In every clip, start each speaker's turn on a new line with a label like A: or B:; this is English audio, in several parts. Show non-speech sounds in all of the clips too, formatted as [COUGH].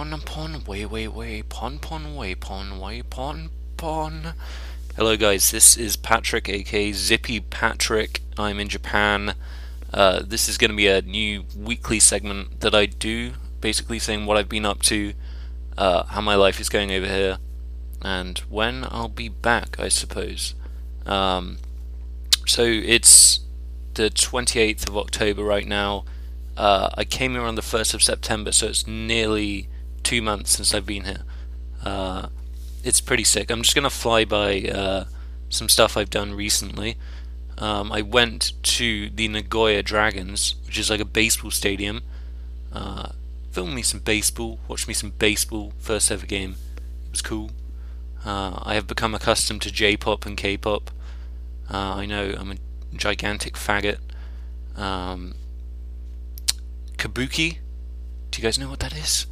A: pon pon way way way pon pon way pon way pon pon. Hello guys, this is Patrick, aka Zippy Patrick. I'm in Japan. Uh, this is going to be a new weekly segment that I do, basically saying what I've been up to, uh, how my life is going over here, and when I'll be back, I suppose. Um, so it's the 28th of October right now. Uh, I came here on the 1st of September, so it's nearly two months since I've been here. Uh, it's pretty sick. I'm just going to fly by uh, some stuff I've done recently. Um, I went to the Nagoya Dragons, which is like a baseball stadium. Uh, filmed me some baseball, watched me some baseball, first ever game. It was cool. Uh, I have become accustomed to J-pop and K-pop. Uh, I know I'm a gigantic faggot. Um, Kabuki. Do you guys know what that is?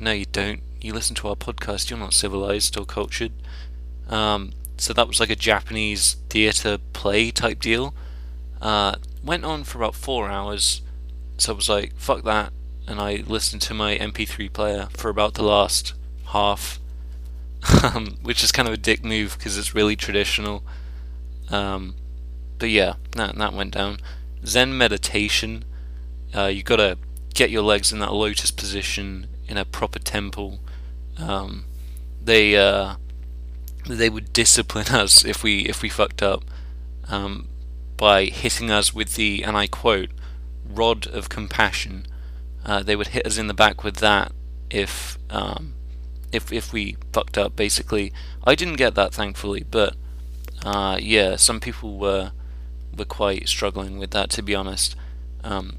A: No, you don't. You listen to our podcast. You're not civilized or cultured. Um, so that was like a Japanese theatre play type deal. Uh, went on for about four hours. So I was like, fuck that. And I listened to my MP3 player for about the last half. [LAUGHS] Um, which is kind of a dick move because it's really traditional. Um, but yeah, that, that went down. Zen meditation uh, you got to get your legs in that lotus position in a proper temple. Um, they uh, they would discipline [LAUGHS] us if we if we fucked up um, by hitting us with the and I quote rod of compassion. Uh, they would hit us in the back with that if um, if if we fucked up. Basically, I didn't get that thankfully, but uh, yeah, some people were were quite struggling with that to be honest. Um,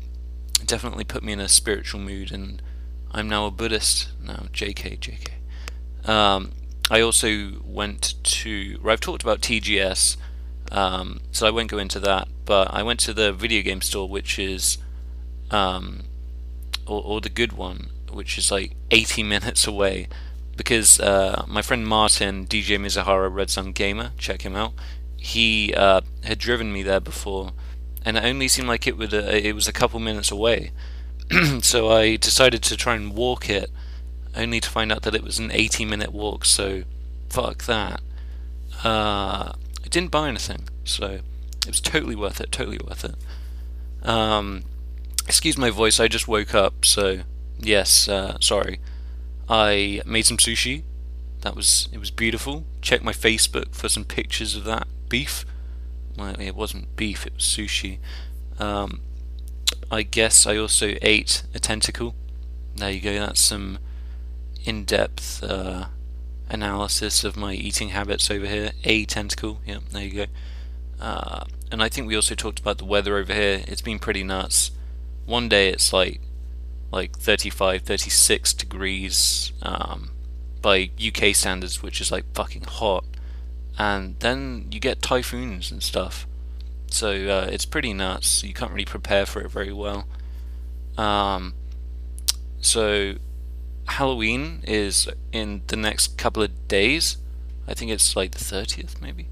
A: definitely put me in a spiritual mood, and I'm now a Buddhist. Now, JK, JK. Um, I also went to, where I've talked about TGS, um, so I won't go into that, but I went to the video game store, which is, um, or, or the good one, which is like 80 [LAUGHS] minutes away, because uh, my friend Martin, DJ Mizuhara Red Sun Gamer, check him out, he uh, had driven me there before and it only seemed like it would uh, it was a couple minutes away. [CLEARS THROAT] so I decided to try and walk it, only to find out that it was an 80 minute walk. So fuck that. Uh, I didn't buy anything, so it was totally worth it. Totally worth it. Um, excuse my voice. I just woke up, so yes. Uh, sorry. I made some sushi. That was it was beautiful. Check my Facebook for some pictures of that beef well, it wasn't beef, it was sushi. Um, I guess I also ate a tentacle. There you go, that's some in depth uh, analysis of my eating habits over here. A tentacle, yeah, there you go. Uh, and I think we also talked about the weather over here. It's been pretty nuts. One day it's like like 35, 36 degrees um, by UK standards, which is like fucking hot and then you get typhoons and stuff. So uh, it's pretty nuts. You can't really prepare for it very well. Um, so Halloween is in the next couple of days. I think it's like the 30th, maybe.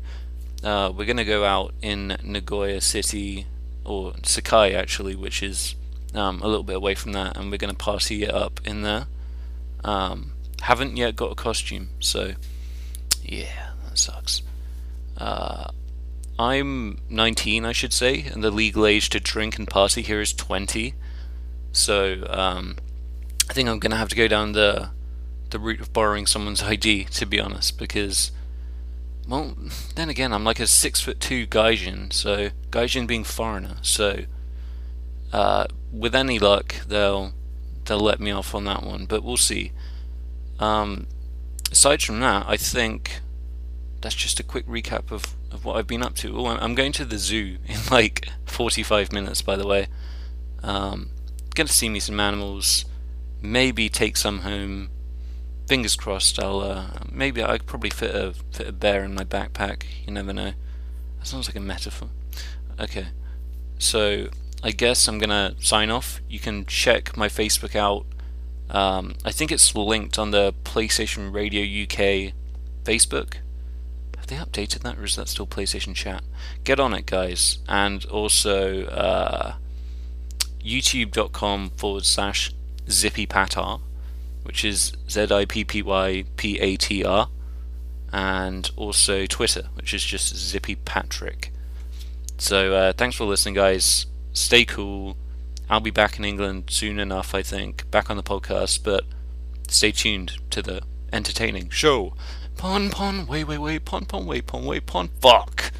A: Uh, we're gonna go out in Nagoya City or Sakai actually, which is um, a little bit away from that, and we're gonna party it up in there. Um, haven't yet got a costume, so yeah that sucks. Uh, I'm 19, I should say, and the legal age to drink and party here is 20. So um, I think I'm gonna have to go down the the route of borrowing someone's ID, to be honest, because well, then again, I'm like a six foot two gaijin, so gaijin being foreigner, so uh, with any luck, they'll they'll let me off on that one, but we'll see. Um, aside from that, I think that's just a quick recap of, of what I've been up to. Oh, I'm going to the zoo [LAUGHS] in like 45 minutes, by the way. Um, going to see me some animals, maybe take some home. Fingers crossed. I'll uh, maybe I could probably fit a fit a bear in my backpack. You never know. That sounds like a metaphor. Okay, so I guess I'm gonna sign off. You can check my Facebook out. Um, I think it's linked on the PlayStation Radio UK Facebook they updated that, or is that still PlayStation Chat? Get on it, guys. And also, uh, youtube.com forward slash zippypatar. which is Z I P P Y P A T R, and also Twitter, which is just Zippy Patrick. So uh, thanks for listening, guys. Stay cool. I'll be back in England soon enough, I think, back on the podcast, but stay tuned to the entertaining show. Pon pon, way way way pon pon, way pon, way pon, fuck.